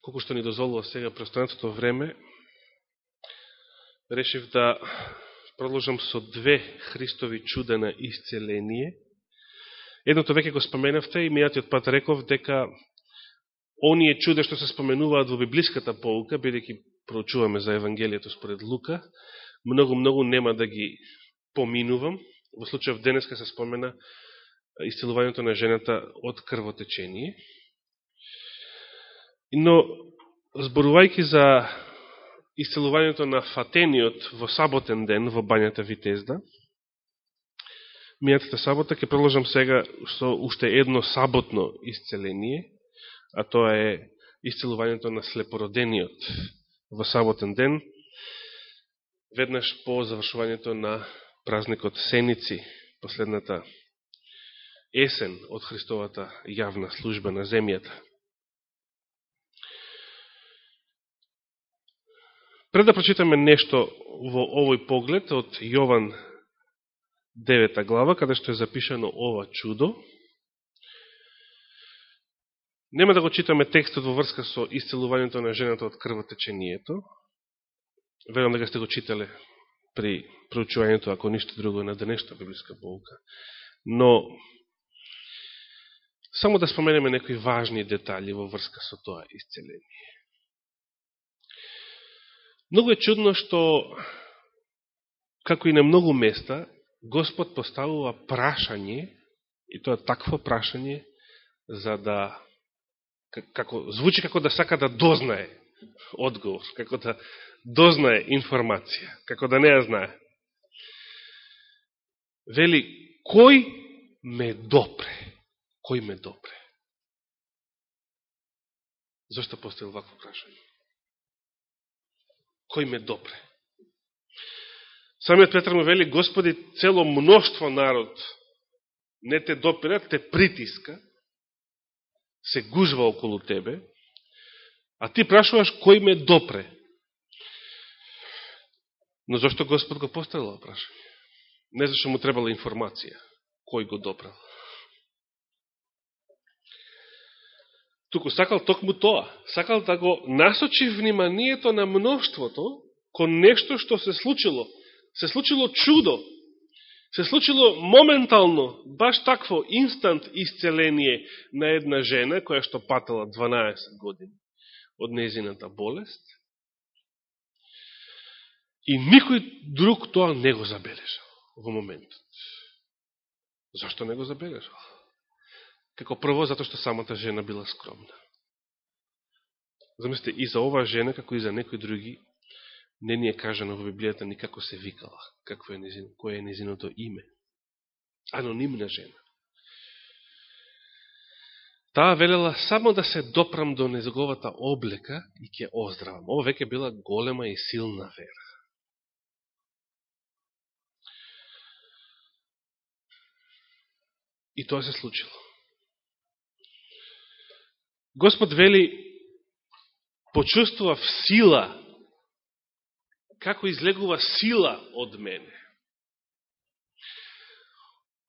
колку што ни дозволува сега престојанството време, решив да продолжам со две Христови чуда на исцеление. Едното веќе го споменавте и мијатиот пат реков дека оние чуда што се споменуваат во библиската полука, бидеќи проучуваме за Евангелието според Лука, многу-многу нема да ги поминувам. Во случајов денеска се спомена исцелувањето на жената од крвотечение. Но, зборувајќи за исцелувањето на фатениот во саботен ден во бањата Витезда, мијатата сабота ќе продолжам сега со уште едно саботно исцеление, а тоа е исцелувањето на слепородениот во саботен ден, веднаш по завршувањето на празникот Сеници, последната есен од Христовата јавна служба на земјата. Пред да прочитаме нешто во овој поглед од Јован 9 глава, каде што е запишано ова чудо, нема да го читаме текстот во врска со исцелувањето на жената од крвотечението. Верам дека сте го читале при проучувањето, ако ништо друго, на денешта библиска болка. Но, само да споменеме некои важни детали во врска со тоа исцеление. Многу е чудно што, како и на многу места, Господ поставува прашање, и тоа такво прашање, за да, како, звучи како да сака да дознае одговор, како да дознае информација, како да не ја знае. Вели, кој ме допре? Кој ме допре? Зошто поставил вакво прашање? Кој ме допре. Самиот Петр му вели, Господи, цело мноштво народ не те допира, те притиска, се гужва околу тебе, а ти прашуваш кој ме допре. Но зашто Господ го поставила прашање? Не зашто му требала информација, кој го допрал. Туку сакал токму тоа. Сакал да го насочи вниманието на мноштвото кон нешто што се случило. Се случило чудо. Се случило моментално, баш такво инстант исцеление на една жена, која што патала 12 години од незината болест. И никој друг тоа не го забележал во моментот. Зашто не го забележал? Како прво, затоа што самата жена била скромна. Замислите, и за оваа жена, како и за некои други, не ни е кажано во Библијата ни како се викала, какво е незин, кое е незиното име. Анонимна жена. Таа велела само да се допрам до незаговата облека и ќе оздравам. Ова веќе била голема и силна вера. И тоа се случило. Господ вели, почувствував сила, како излегува сила од мене.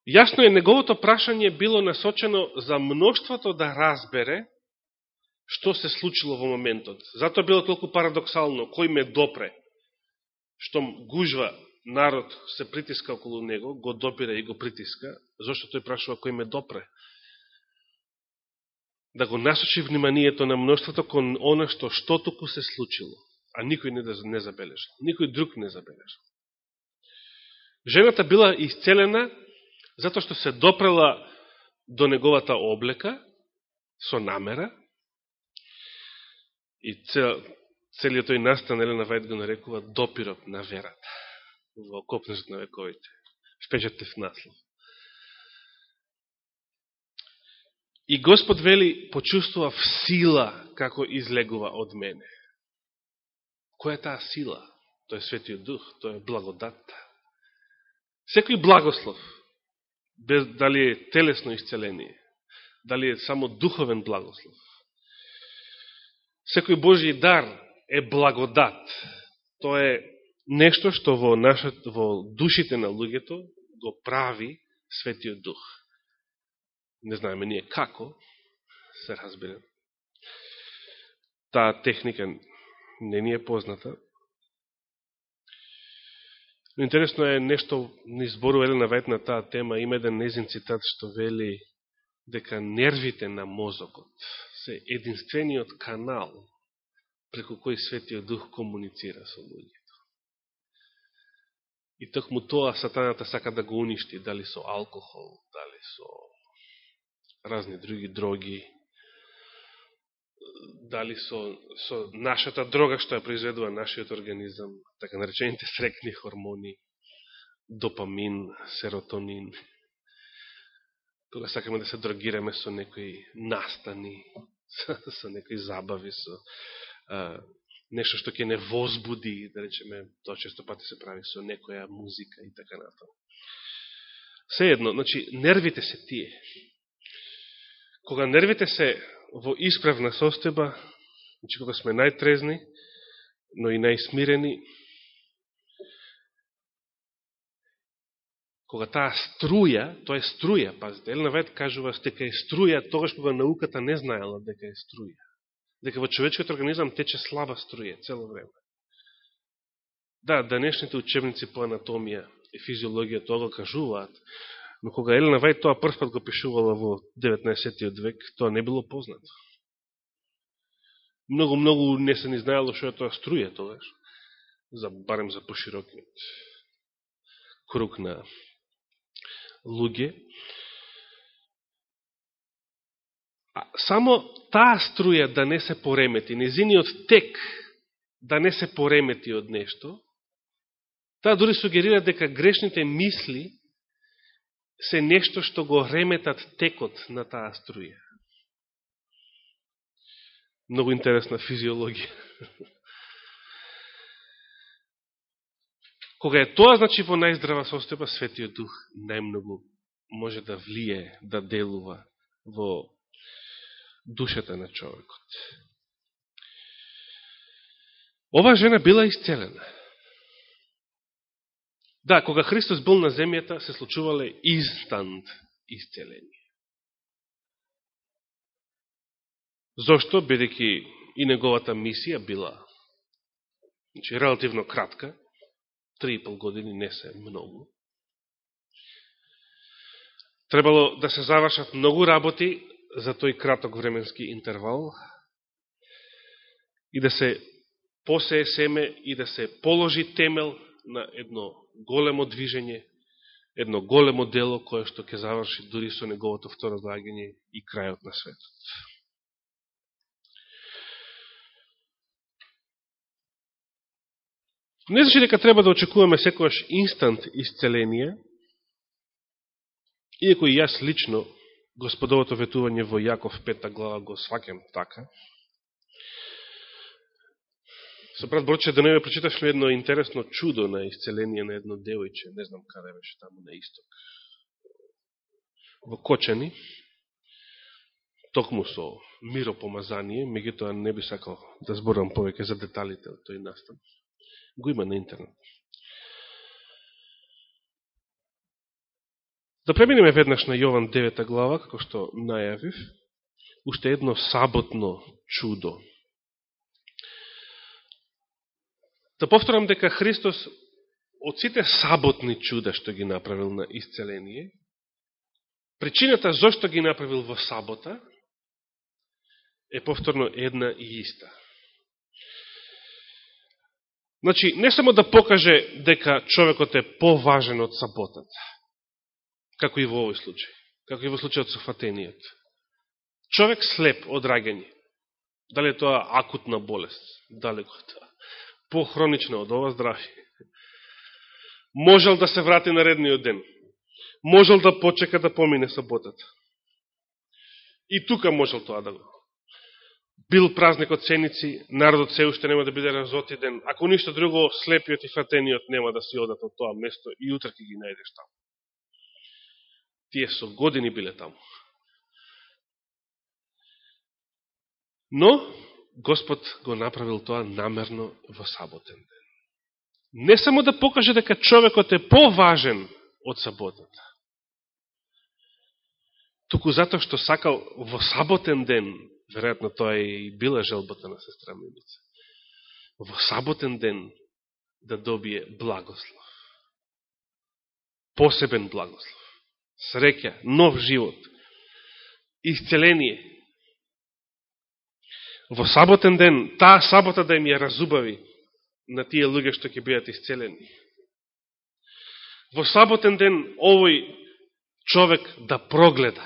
Јасно е, неговото прашање било насочено за мноштвото да разбере што се случило во моментот. Затоа било толку парадоксално, кој ме допре, што гужва народ се притиска околу него, го допира и го притиска, зашто тој прашува кој ме допре да го насочи вниманието на мноштвото кон она што што току се случило, а никој не, да не забележал, никој друг не забележал. Жената била исцелена затоа што се допрела до неговата облека со намера и цел, целиот тој настан Елена Вајд го нарекува допирот на верата во копнежот на вековите. в наслов. И Господ вели, почувствував сила како излегува од мене. Која е таа сила? Тој е Светиот Дух, тој е благодатта. Секој благослов, без, дали е телесно исцеление, дали е само духовен благослов, секој Божи дар е благодат. Тоа е нешто што во, нашот, во душите на луѓето го прави Светиот Дух не знаеме ние како, се разбира. Таа техника не ни е позната. Но интересно е нешто, ни зборува Елена Вајт на таа тема, има еден незин цитат што вели дека нервите на мозокот се единствениот канал преку кој Светиот Дух комуницира со луѓето. И токму тоа сатаната сака да го уништи, дали со алкохол, дали со разни други дроги, дали со, со нашата дрога што ја произведува нашиот организам, така наречените срекни хормони, допамин, серотонин, кога сакаме да се дрогираме со некои настани, со, со некои забави, со а, нешто што ќе не возбуди, да речеме, тоа често пати се прави со некоја музика и така натаму. Сеедно, значи, нервите се тие. Кога нервите се во исправна состојба, значи кога сме најтрезни, но и најсмирени, кога таа струја, тоа е струја, пазите, Елена Вајд кажува дека е струја тогаш кога науката не знаела дека е струја. Дека во човечкиот организам тече слаба струја цело време. Да, данешните учебници по анатомија и физиологија тоа го кажуваат, но кога Елена Вајд тоа првпат го пишувала во 19. век, тоа не било познато. Многу, многу не се ни знаело што е тоа струја тогаш, за, барем за поширокиот круг на луѓе. Само таа струја да не се поремети, незиниот тек да не се поремети од нешто, таа дури сугерира дека грешните мисли се нешто што го реметат текот на таа струја. Многу интересна физиологија. Кога е тоа, значи, во најздрава состојба, Светиот Дух најмногу може да влие, да делува во душата на човекот. Ова жена била исцелена. Да, кога Христос бил на земјата, се случувале инстант исцеление. Зошто? Бидеќи и неговата мисија била значи, релативно кратка, три и пол години не се многу. Требало да се завршат многу работи за тој краток временски интервал и да се посее семе и да се положи темел на едно големо движење, едно големо дело кое што ќе заврши дури со неговото второ доаѓање и крајот на светот. Не значи дека треба да очекуваме секојаш инстант исцеление, иако и јас лично господовото ветување во Јаков пета глава го свакем така. Со брат Борче да не прочитавме едно интересно чудо на исцеление на едно девојче, не знам каде беше таму на исток. Во Кочани, токму со миропомазание, меѓутоа не би сакал да зборам повеќе за деталите од тој настан го има на интернет. Да преминеме веднаш на Јован 9 глава, како што најавив, уште едно саботно чудо. Да повторам дека Христос од сите саботни чуда што ги направил на исцеление, причината зашто ги направил во сабота е повторно една и иста. Значи, не само да покаже дека човекот е поважен од саботата, како и во овој случај, како и во случајот со фатениот. Човек слеп од раѓање, дали е тоа акутна болест, далеко тоа, похронично од ова здрави, можел да се врати на редниот ден, можел да почека да помине саботата. И тука можел тоа да го бил празникот ценици, народот се уште нема да биде разотиден. Ако ништо друго, слепиот и фатениот нема да си одат од тоа место и утре ќе ги најдеш таму. Тие со години биле таму. Но, Господ го направил тоа намерно во саботен ден. Не само да покаже дека човекот е поважен од саботата, туку затоа што сакал во саботен ден веројатно тоа е и била желбата на сестра Мимица, во саботен ден да добие благослов. Посебен благослов. Среќа, нов живот, исцеление. Во саботен ден, таа сабота да им ја разубави на тие луѓе што ќе бидат исцелени. Во саботен ден овој човек да прогледа,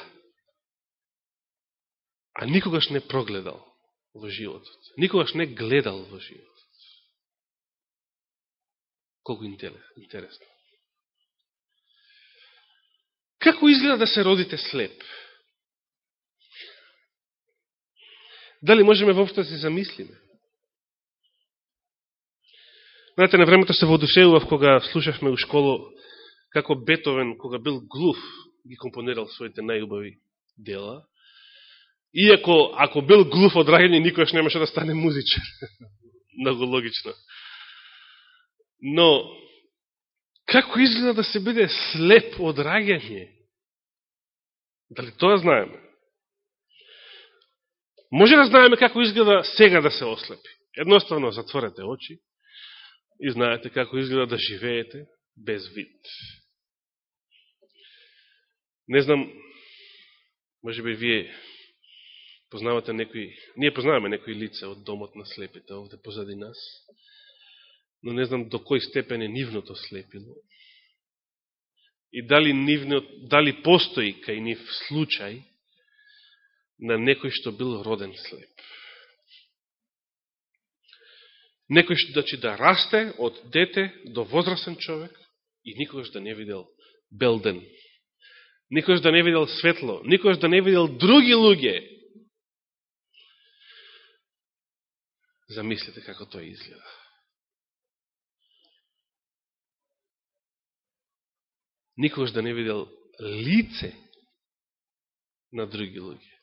а никогаш не прогледал во животот. Никогаш не гледал во животот. Колко интересно. Како изгледа да се родите слеп? Дали можеме воопшто да се замислиме? Знаете, на времето се воодушевував кога слушавме у школу како Бетовен, кога бил глув, ги компонирал своите најубави дела. Иако, ако бил глув од раѓање, никојаш немаше да стане музичар. Много логично. Но, како изгледа да се биде слеп од раѓање? Дали тоа знаеме? Може да знаеме како изгледа сега да се ослепи. Едноставно затворете очи и знаете како изгледа да живеете без вид. Не знам, може би вие познавате некои, ние познаваме некои лица од домот на слепите овде позади нас, но не знам до кој степен е нивното слепило. И дали, нивно, дали постои кај нив случај на некој што бил роден слеп. Некој што значи, да расте од дете до возрастен човек и никогаш да не видел белден. Никогаш да не видел светло. Никогаш да не видел други луѓе. Замислите како тоа изгледа. Никогаш да не видел лице на други луѓе.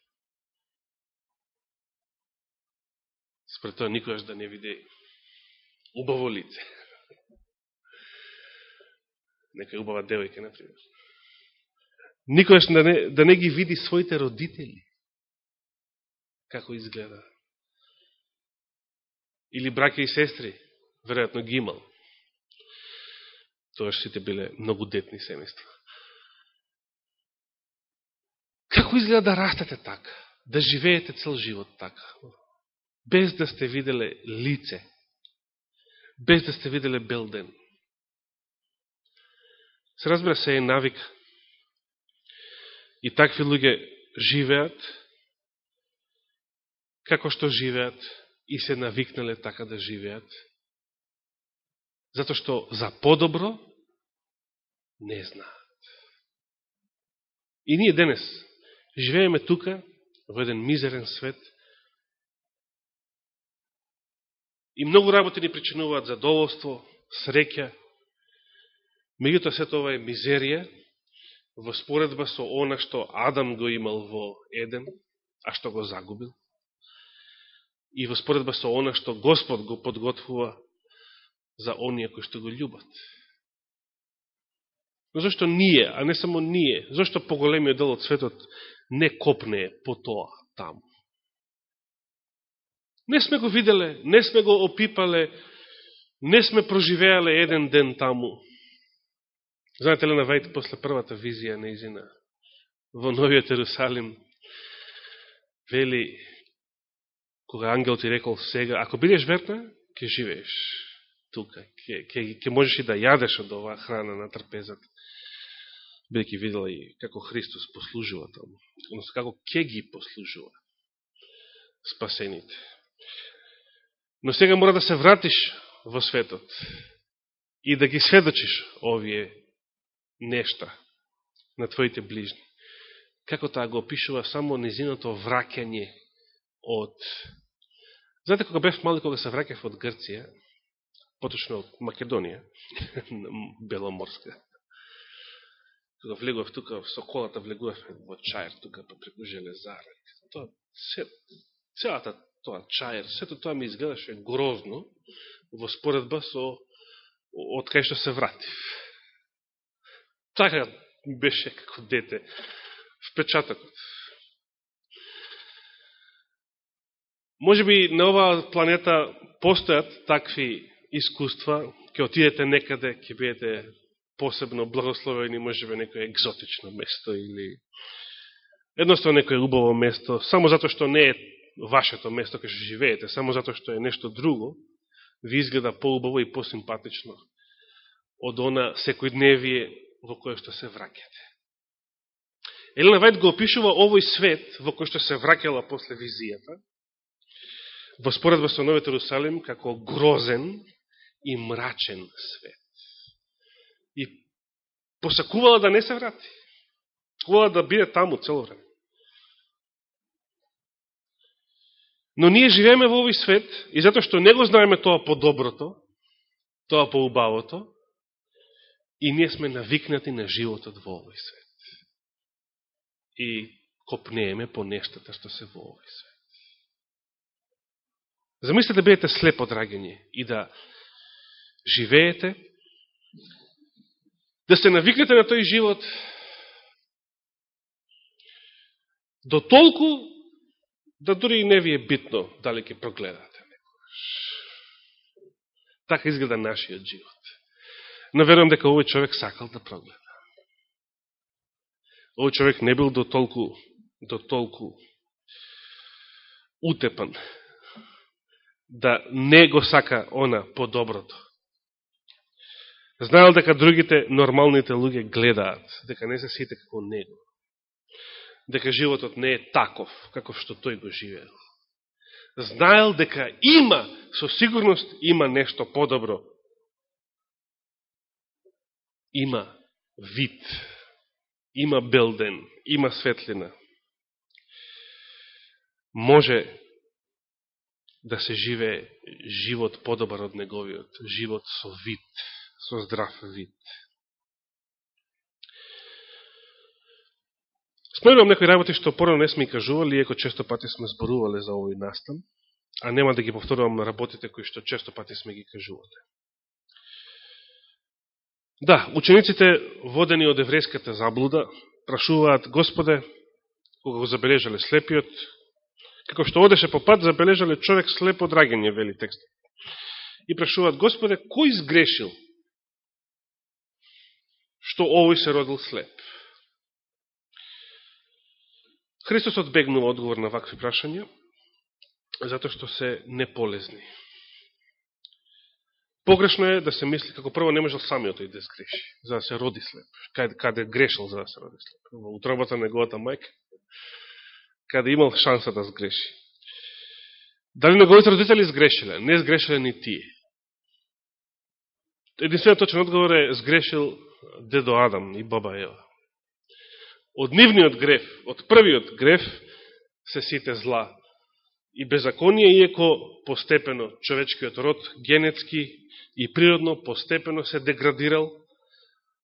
Според тоа никогаш да не види убаво лице. Нека убава девојка, например. Никогаш да не, да не ги види своите родители. Како изгледа. Или браке и сестри, веројатно ги имал. Тоа сите биле многу детни семејства. Како изгледа да растете така? Да живеете цел живот така? Без да сте виделе лице без да сте виделе бел ден. Се разбира се е навик. И такви луѓе живеат, како што живеат, и се навикнале така да живеат, затоа што за подобро не знаат. И ние денес живееме тука, во еден мизерен свет, И многу работи ни причинуваат задоволство, среќа. Меѓутоа се тоа е мизерија во споредба со она што Адам го имал во Еден, а што го загубил. И во споредба со она што Господ го подготвува за оние кои што го љубат. Но зашто ние, а не само ние, зашто поголемиот дел од светот не копне по тоа таму? Не сме го виделе, не сме го опипале, не сме проживеале еден ден таму. Знаете ли на Вајд после првата визија неизина во Новиот Ерусалим вели кога ангел ти рекол сега, ако бидеш верна, ќе живееш тука, ќе, ќе, ќе можеш и да јадеш од оваа храна на трпезата, Бидеќи видела и како Христос послужува таму, односно како ќе ги послужува спасените. Но сега мора да се вратиш во светот и да ги сведочиш овие нешта на твоите ближни. Како таа го опишува само низиното враќање од... Знаете, кога бев мали, кога се враќав од Грција, поточно од Македонија, Беломорска, кога влегував тука, со колата влегував во Чајр, тука па преку Железара, тоа, целата тоа чајер, сето тоа ми изгледаше грозно во споредба со од кај што се вратив. Така беше како дете впечатокот. Може би на оваа планета постојат такви искуства, ќе отидете некаде, ќе бидете посебно благословени, може би некој екзотично место или едноставно некој убаво место, само затоа што не е вашето место кај што живеете, само затоа што е нешто друго, ви изгледа поубаво и посимпатично од она секојдневие во кое што се враќате. Елена Вајд го опишува овој свет во кој што се враќала после визијата, во споредба со Новиот Иерусалим, како грозен и мрачен свет. И посакувала да не се врати. Кувала да биде таму цело време. Но ние живееме во овој свет и затоа што не го знаеме тоа по доброто, тоа по убавото, и ние сме навикнати на животот во овој свет. И копнееме по нештата што се во овој свет. замислете да бидете слепо, драгени, и да живеете, да се навикнете на тој живот, до толку да дури и не ви е битно дали ќе прогледате некојаш. Така изгледа нашиот живот. Но верувам дека овој човек сакал да прогледа. Овој човек не бил до толку, до толку утепан да не го сака она по доброто. Знаел дека другите нормалните луѓе гледаат, дека не се сите како него дека животот не е таков, каков што тој го живеел. Знаел дека има, со сигурност има нешто подобро. Има вид, има белден, има светлина. Може да се живее живот подобар од неговиот, живот со вид, со здрав вид. Спомнувам некои работи што порано не сме кажували, иако често пати сме зборувале за овој настан, а нема да ги повторувам на работите кои што често пати сме ги кажувале. Да, учениците, водени од еврејската заблуда, прашуваат Господе, кога го забележале слепиот, како што одеше по пат, забележале човек слепо драгање, вели текст. И прашуваат Господе, кој изгрешил што овој се родил слеп? Христос одбегнува одговор на вакви прашања, затоа што се неполезни. Погрешно е да се мисли како прво не можел самиот да сгреши, за да се роди слеп. Каде, каде грешил за да се роди слеп? Во утробата на неговата мајка, каде имал шанса да сгреши. Дали неговите родители сгрешиле? Не сгрешиле ни тие. Единствено точен одговор е сгрешил дедо Адам и баба Ева од нивниот греф, од првиот греф, се сите зла и беззаконие, иеко постепено човечкиот род генетски и природно постепено се деградирал,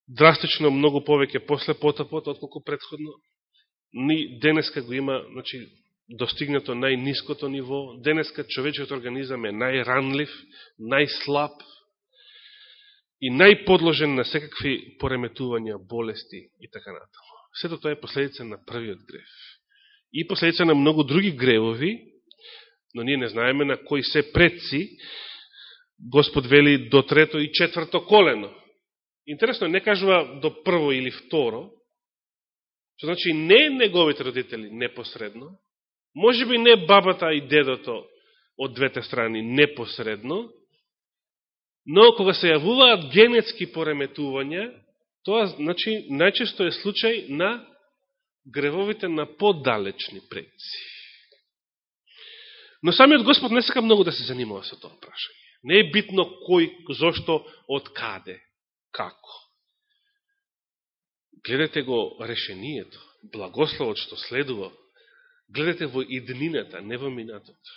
драстично многу повеќе после потопот, отколку предходно. Ни денеска го има, значи, достигнато најниското ниво. Денеска човечиот организам е најранлив, најслаб и најподложен на секакви пореметувања, болести и така натаму. Сето тоа е последица на првиот грев. И последица на многу други гревови, но ние не знаеме на кои се предци Господ вели до трето и четврто колено. Интересно, не кажува до прво или второ, што значи не неговите родители непосредно, може би не бабата и дедото од двете страни непосредно, но кога се јавуваат генетски пореметувања, Тоа, значи, најчесто е случај на гревовите на подалечни предци. Но самиот Господ не сака многу да се занимава со тоа прашање. Не е битно кој, зошто, од каде, како. Гледате го решението, благословот што следува, гледате во иднината, не во минатото.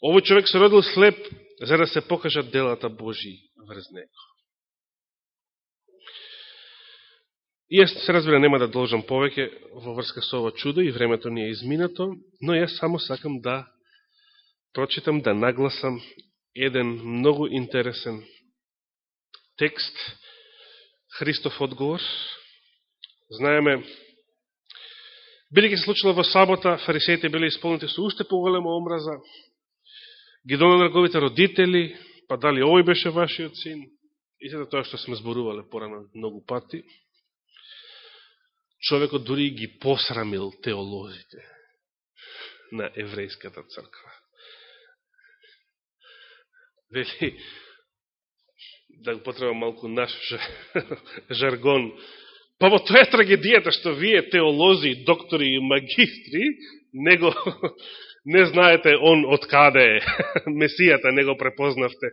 Овој човек се родил слеп за да се покажат делата Божи врз него. И јас се разбира нема да должам повеќе во врска со ова чудо и времето ни е изминато, но јас само сакам да прочитам, да нагласам еден многу интересен текст, Христов одговор. Знаеме, Били се случило во сабота, фарисеите били исполнити со уште поголема омраза, ги донали родители, па дали овој беше вашиот син, и сета тоа што сме зборувале порано многу пати, човекот дури ги посрамил теолозите на еврејската црква. Вели, да го потреба малку наш жаргон, Па во тоа е трагедијата што вие теолози, доктори и магистри него не знаете он од каде е Месијата, не го препознавте.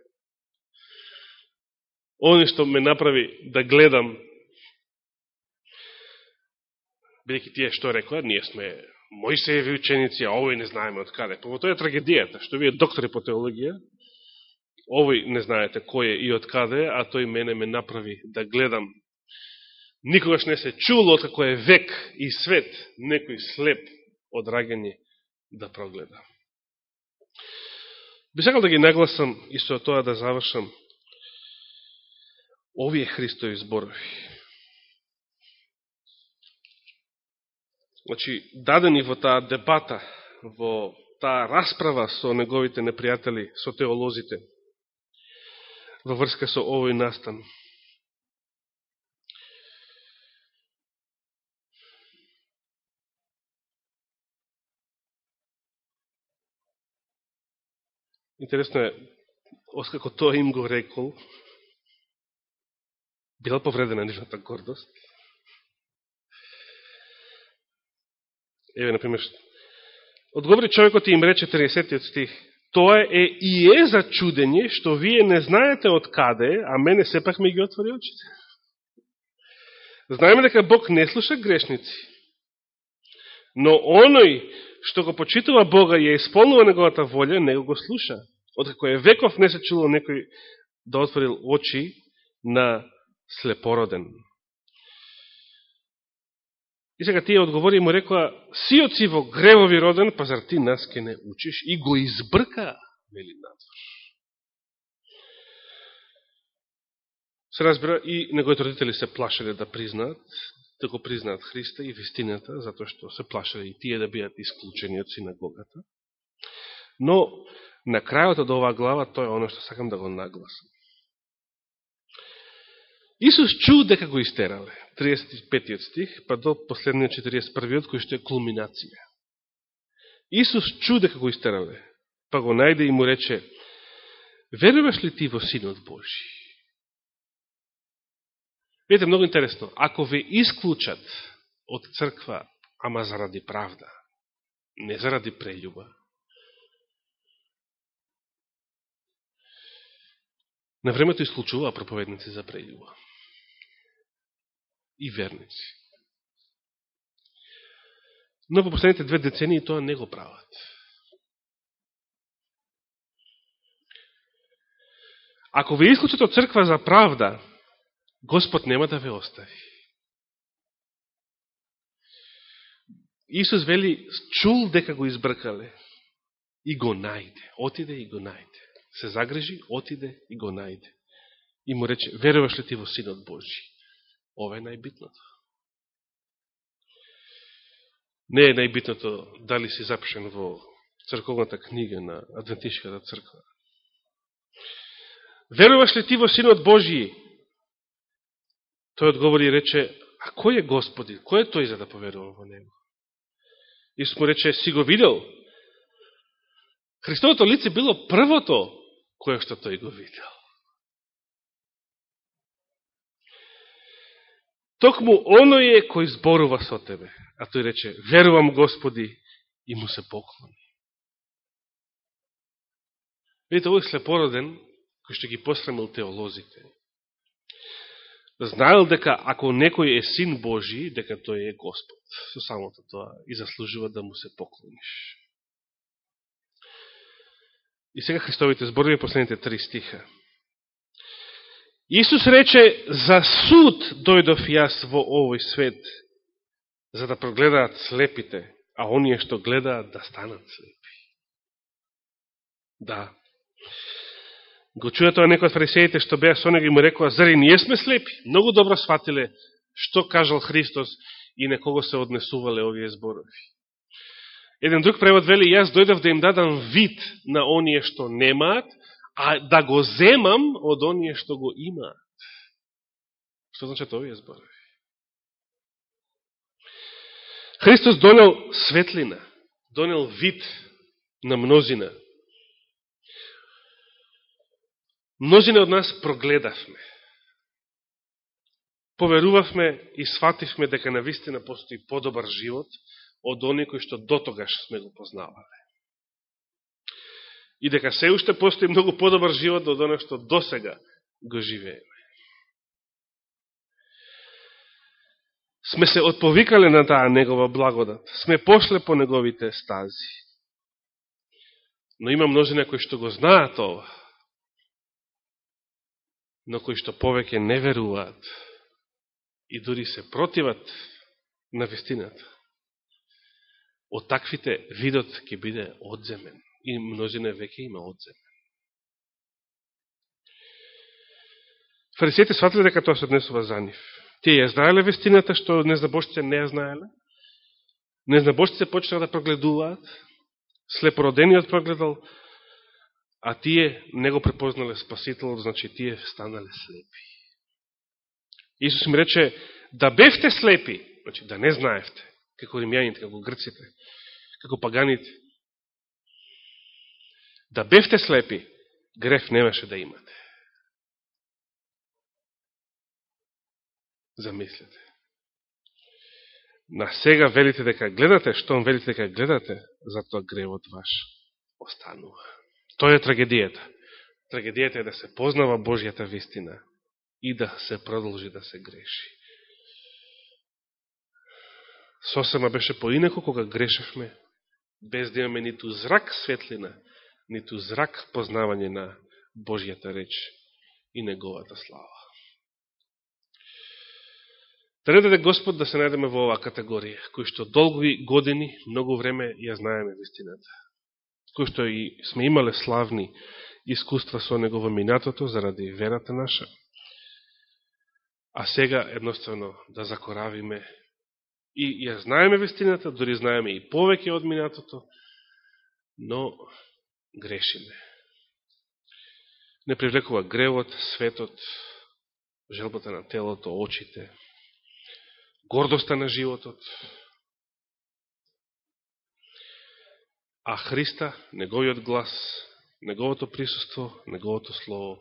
Они што ме направи да гледам бидеќи тие што рекоа, ние сме Мојсееви ученици, а овој не знаеме од каде. Па тоа е трагедијата, што вие доктори по теологија, овој не знаете кој е и од каде, а тој мене ме направи да гледам Никогаш не се чуло како е век и свет некој слеп од раѓање да прогледа. Би сакал да ги нагласам и со тоа да завршам овие Христови зборови. Значи, дадени во таа дебата, во таа расправа со неговите непријатели, со теолозите, во врска со овој настан, Интересно е, оскако тоа им го рекол, била повредена нивната гордост. Еве, например, одговори човекот и им рече 30 стих, тоа е и е за чудење, што вие не знаете од каде, а мене сепак ми ги отвори очите. Знаеме дека Бог не слуша грешници, но оној што го почитува Бога и ја исполнува неговата волја, него го слуша. Откако е веков не се чуло некој да отворил очи на слепороден. И сега тие одговори и му рекоа, сиот си во гревови роден, па зар ти нас ке не учиш? И го избрка, вели надвор. Се разбира, и неговите родители се плашеле да признаат да го признаат Христа и вистината, затоа што се плашеле и тие да бидат исклучени од синагогата. Но, на крајот од оваа глава, тоа е оно што сакам да го нагласам. Исус чу дека го истерале, 35 стих, па до последниот 41 кој што е кулминација. Исус чу дека го истерале, па го најде и му рече, веруваш ли ти во Синот Божи? Видите, многу интересно. Ако ве исклучат од црква, ама заради правда, не заради прељуба, на времето исклучуваа проповедници за прељуба. И верници. Но по последните две децении тоа не го прават. Ако ве исклучат од црква за правда, Господ нема да ве остави. Исус вели, чул дека го избркале и го најде. Отиде и го најде. Се загрижи, отиде и го најде. И му рече, веруваш ли ти во Синот Божи? Ова е најбитното. Не е најбитното дали си запишен во црковната книга на Адвентишката црква. Веруваш ли ти во Синот Божи? Тој одговори и рече, а кој е Господи? Кој е тој за да поверувам во Него? Исус му рече, си го видел? Христовото лице било првото кое што тој го видел. Токму оној е кој зборува со тебе. А тој рече, верувам Господи и му се поклони. Видите, овој слепороден, кој што ги посрамил теолозите, знаел дека ако некој е син Божи, дека тој е Господ. Со самото тоа и заслужува да му се поклониш. И сега Христовите зборови последните три стиха. Исус рече, за суд дојдов јас во овој свет, за да прогледаат слепите, а оние што гледаат да станат слепи. Да, го чуја тоа некој од фарисеите што беа со него и му рекоа, зари ние сме слепи? Многу добро сватиле што кажал Христос и на кого се однесувале овие зборови. Еден друг превод вели, јас дојдав да им дадам вид на оние што немаат, а да го земам од оние што го имаат. Што значат овие зборови? Христос донел светлина, донел вид на мнозина. Мнозина од нас прогледавме. Поверувавме и свативме дека на вистина постои подобар живот од они кои што дотогаш сме го познавале. И дека се уште постои многу подобар живот од оно што досега го живееме. Сме се отповикале на таа негова благодат. Сме пошле по неговите стази. Но има множина кои што го знаат ова, но кои што повеќе не веруваат и дури се противат на вестината. Од таквите видот ќе биде одземен и мнозина веќе има одземен. Фарисиите сватили дека тоа се однесува за нив. Тие ја знаеле вестината, што незнабошците не ја знаеле. Незнабошците почнаа да прогледуваат, слепородениот прогледал, а тие не го препознале Спасителот, значи тие станале слепи. Исус им рече, да бевте слепи, значи да не знаевте, како римјаните, како грците, како паганите. Да бевте слепи, греф немаше да имате. Замислете. На сега велите дека гледате, штом велите дека гледате, затоа гревот ваш останува. Тоа е трагедијата. Трагедијата е да се познава Божјата вистина и да се продолжи да се греши. Сосема беше поинако кога грешевме, без да имаме ниту зрак светлина, ниту зрак познавање на Божјата реч и неговата слава. Да не даде Господ да се најдеме во оваа категорија, кој што долги години, многу време ја знаеме вистината. Кој што и сме имале славни искуства со него во минатото заради верата наша. А сега едноставно да закоравиме и ја знаеме вистината, дори знаеме и повеќе од минатото, но грешиме. Не привлекува гревот, светот, желбата на телото, очите, гордоста на животот. А Христа, неговиот глас, неговото присуство, неговото слово,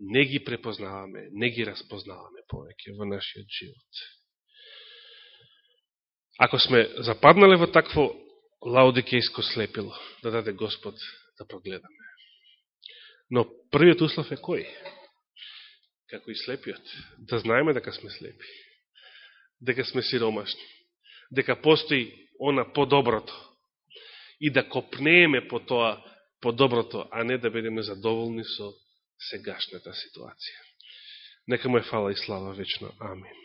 не ги препознаваме, не ги разпознаваме повеќе во нашиот живот. Ако сме западнале во такво лаудикејско слепило, да даде Господ да прогледаме. Но првиот услов е кој? Како и слепиот. Да знаеме дека сме слепи дека сме сиромашни, дека постои она по-доброто и да копнееме по тоа по-доброто, а не да бидеме задоволни со сегашната ситуација. Нека му е фала и слава вечно. Амин.